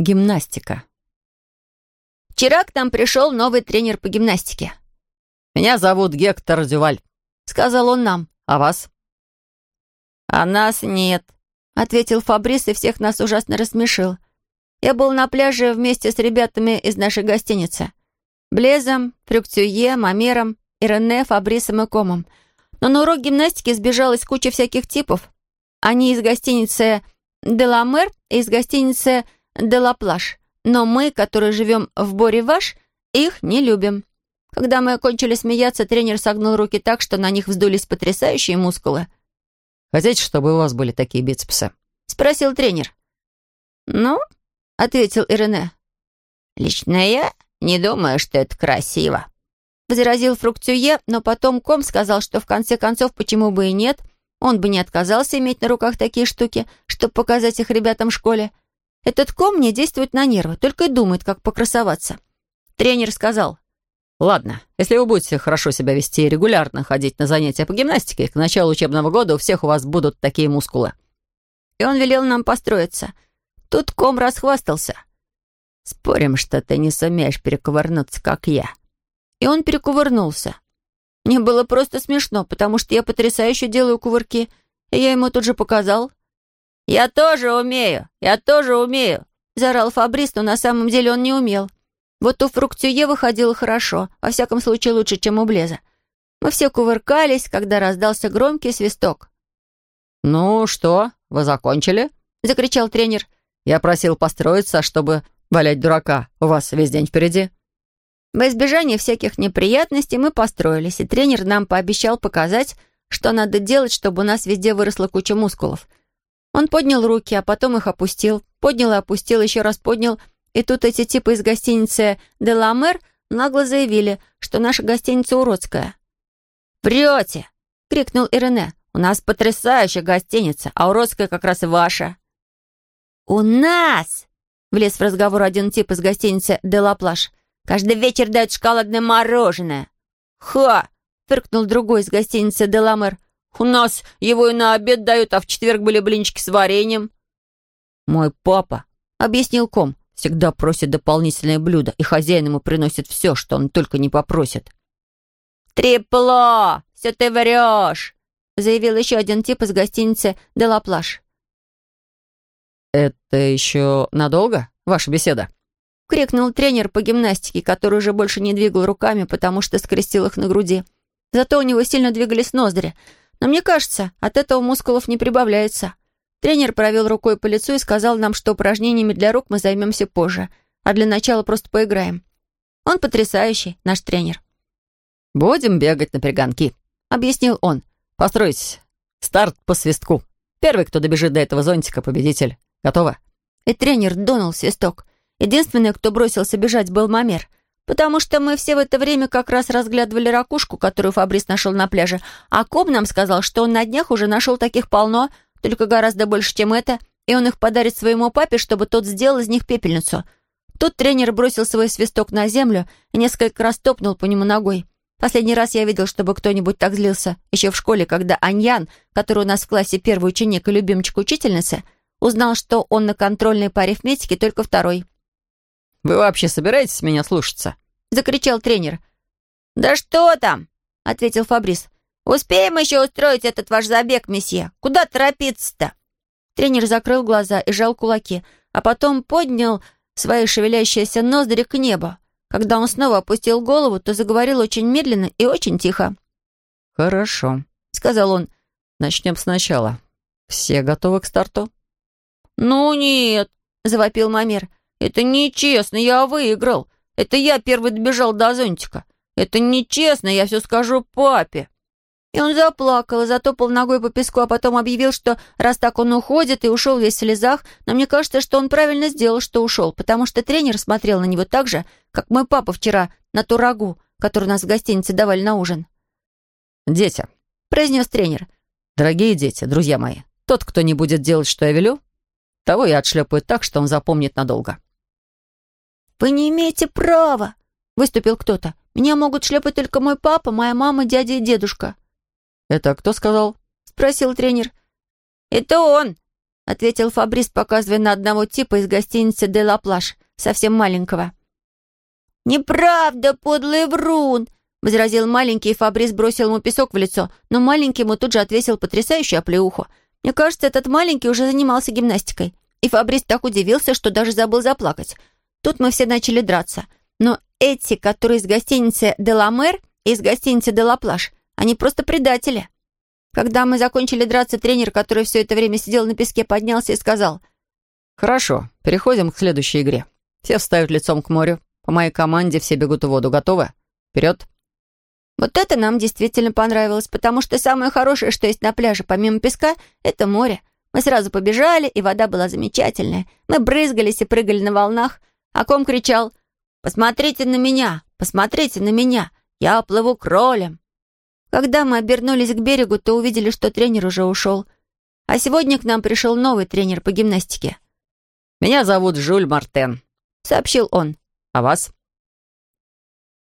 Гимнастика. Вчера к нам пришел новый тренер по гимнастике. «Меня зовут Гектор Дюваль», — сказал он нам. «А вас?» «А нас нет», — ответил Фабрис и всех нас ужасно рассмешил. «Я был на пляже вместе с ребятами из нашей гостиницы. Блезом, Фрюктюе, Мамером, Ирене, Фабрисом и Комом. Но на урок гимнастики сбежалась куча всяких типов. Они из гостиницы «Деламер» и из гостиницы «Делаплаж». Но мы, которые живем в Боре-Ваш, их не любим. Когда мы окончили смеяться, тренер согнул руки так, что на них вздулись потрясающие мускулы. «Хотите, чтобы у вас были такие бицепсы?» — спросил тренер. «Ну?» — ответил Ирене. «Лично я не думаю, что это красиво», — возразил Фруктюе, но потом Ком сказал, что в конце концов, почему бы и нет, он бы не отказался иметь на руках такие штуки, чтобы показать их ребятам в школе. Этот Ком не действует на нервы, только и думает, как покрасоваться. Тренер сказал, «Ладно, если вы будете хорошо себя вести и регулярно ходить на занятия по гимнастике, к началу учебного года у всех у вас будут такие мускулы». И он велел нам построиться. Тут Ком расхвастался. «Спорим, что ты не сумеешь перекувырнуться, как я». И он перекувырнулся. Мне было просто смешно, потому что я потрясающе делаю кувырки, и я ему тут же показал. «Я тоже умею! Я тоже умею!» — заорал Фабрис, но на самом деле он не умел. Вот у Фруктюе выходило хорошо, во всяком случае лучше, чем у Блеза. Мы все кувыркались, когда раздался громкий свисток. «Ну что, вы закончили?» — закричал тренер. «Я просил построиться, чтобы валять дурака. У вас весь день впереди». Во избежание всяких неприятностей мы построились, и тренер нам пообещал показать, что надо делать, чтобы у нас везде выросла куча мускулов — он поднял руки, а потом их опустил, поднял и опустил, еще раз поднял, и тут эти типы из гостиницы «Деламер» нагло заявили, что наша гостиница уродская. «Врете!» — крикнул Ирене. «У нас потрясающая гостиница, а уродская как раз ваша». «У нас!» — влез в разговор один тип из гостиницы «Делаплаш». «Каждый вечер дают шоколадное мороженое». «Ха!» — фыркнул другой из гостиницы «Деламер». У нас его и на обед дают, а в четверг были блинчики с вареньем». «Мой папа», — объяснил ком, — «всегда просит дополнительное блюдо, и хозяин ему приносит все, что он только не попросит». «Трепло! Все ты врешь!» — заявил еще один тип из гостиницы «Делаплаш». «Это еще надолго, ваша беседа?» — крикнул тренер по гимнастике, который уже больше не двигал руками, потому что скрестил их на груди. Зато у него сильно двигались ноздри — но мне кажется, от этого мускулов не прибавляется. Тренер провел рукой по лицу и сказал нам, что упражнениями для рук мы займемся позже, а для начала просто поиграем. Он потрясающий, наш тренер. «Будем бегать на перегонки», — объяснил он. «Постройтесь. Старт по свистку. Первый, кто добежит до этого зонтика, победитель. Готово?» И тренер дунул свисток. Единственный, кто бросился бежать, был Мамер — потому что мы все в это время как раз разглядывали ракушку, которую Фабрис нашел на пляже, а Коб нам сказал, что он на днях уже нашел таких полно, только гораздо больше, чем это, и он их подарит своему папе, чтобы тот сделал из них пепельницу. Тут тренер бросил свой свисток на землю и несколько раз топнул по нему ногой. Последний раз я видел, чтобы кто-нибудь так злился, еще в школе, когда Аньян, который у нас в классе первый ученик и любимчик учительницы, узнал, что он на контрольной по арифметике только второй. «Вы вообще собираетесь меня слушаться?» — закричал тренер. «Да что там?» — ответил Фабрис. «Успеем еще устроить этот ваш забег, месье. Куда торопиться-то?» Тренер закрыл глаза и жал кулаки, а потом поднял свои шевелящиеся ноздри к небу. Когда он снова опустил голову, то заговорил очень медленно и очень тихо. «Хорошо», — сказал он. «Начнем сначала. Все готовы к старту?» «Ну нет», — завопил Мамер. «Это нечестно, я выиграл. Это я первый добежал до зонтика. Это нечестно, я все скажу папе». И он заплакал и затопал ногой по песку, а потом объявил, что раз так он уходит и ушел весь в слезах, но мне кажется, что он правильно сделал, что ушел, потому что тренер смотрел на него так же, как мой папа вчера на ту рагу, которую нас в гостинице давали на ужин. «Дети», — произнес тренер. «Дорогие дети, друзья мои, тот, кто не будет делать, что я велю, того я отшлепаю так, что он запомнит надолго». «Вы не имеете права!» — выступил кто-то. «Меня могут шлепать только мой папа, моя мама, дядя и дедушка». «Это кто сказал?» — спросил тренер. «Это он!» — ответил Фабрис, показывая на одного типа из гостиницы «Де Ла Плаш», совсем маленького. «Неправда, подлый врун!» — возразил маленький, и Фабрис бросил ему песок в лицо, но маленький ему тут же отвесил потрясающую оплеуху. Мне кажется, этот маленький уже занимался гимнастикой. И Фабрис так удивился, что даже забыл заплакать. Тут мы все начали драться. Но эти, которые из гостиницы «Де Ла Мэр» и из гостиницы «Де Ла Плаш», они просто предатели. Когда мы закончили драться, тренер, который все это время сидел на песке, поднялся и сказал. «Хорошо, переходим к следующей игре. Все встают лицом к морю. По моей команде все бегут в воду. Готовы? Вперед!» Вот это нам действительно понравилось, потому что самое хорошее, что есть на пляже, помимо песка, это море. Мы сразу побежали, и вода была замечательная. Мы брызгались и прыгали на волнах, а ком кричал «Посмотрите на меня! Посмотрите на меня! Я плыву кролем!» Когда мы обернулись к берегу, то увидели, что тренер уже ушел. А сегодня к нам пришел новый тренер по гимнастике. «Меня зовут Жюль Мартен», — сообщил он. «А вас?»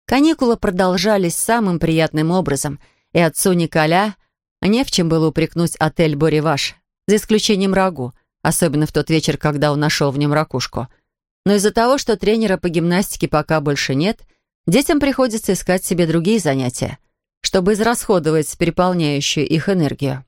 Каникулы продолжались самым приятным образом, и отцу Николя не в чем было упрекнуть отель «Бориваш», за исключением Рагу, особенно в тот вечер, когда он нашел в нем ракушку. Но из-за того, что тренера по гимнастике пока больше нет, детям приходится искать себе другие занятия чтобы израсходовать переполняющую их энергию.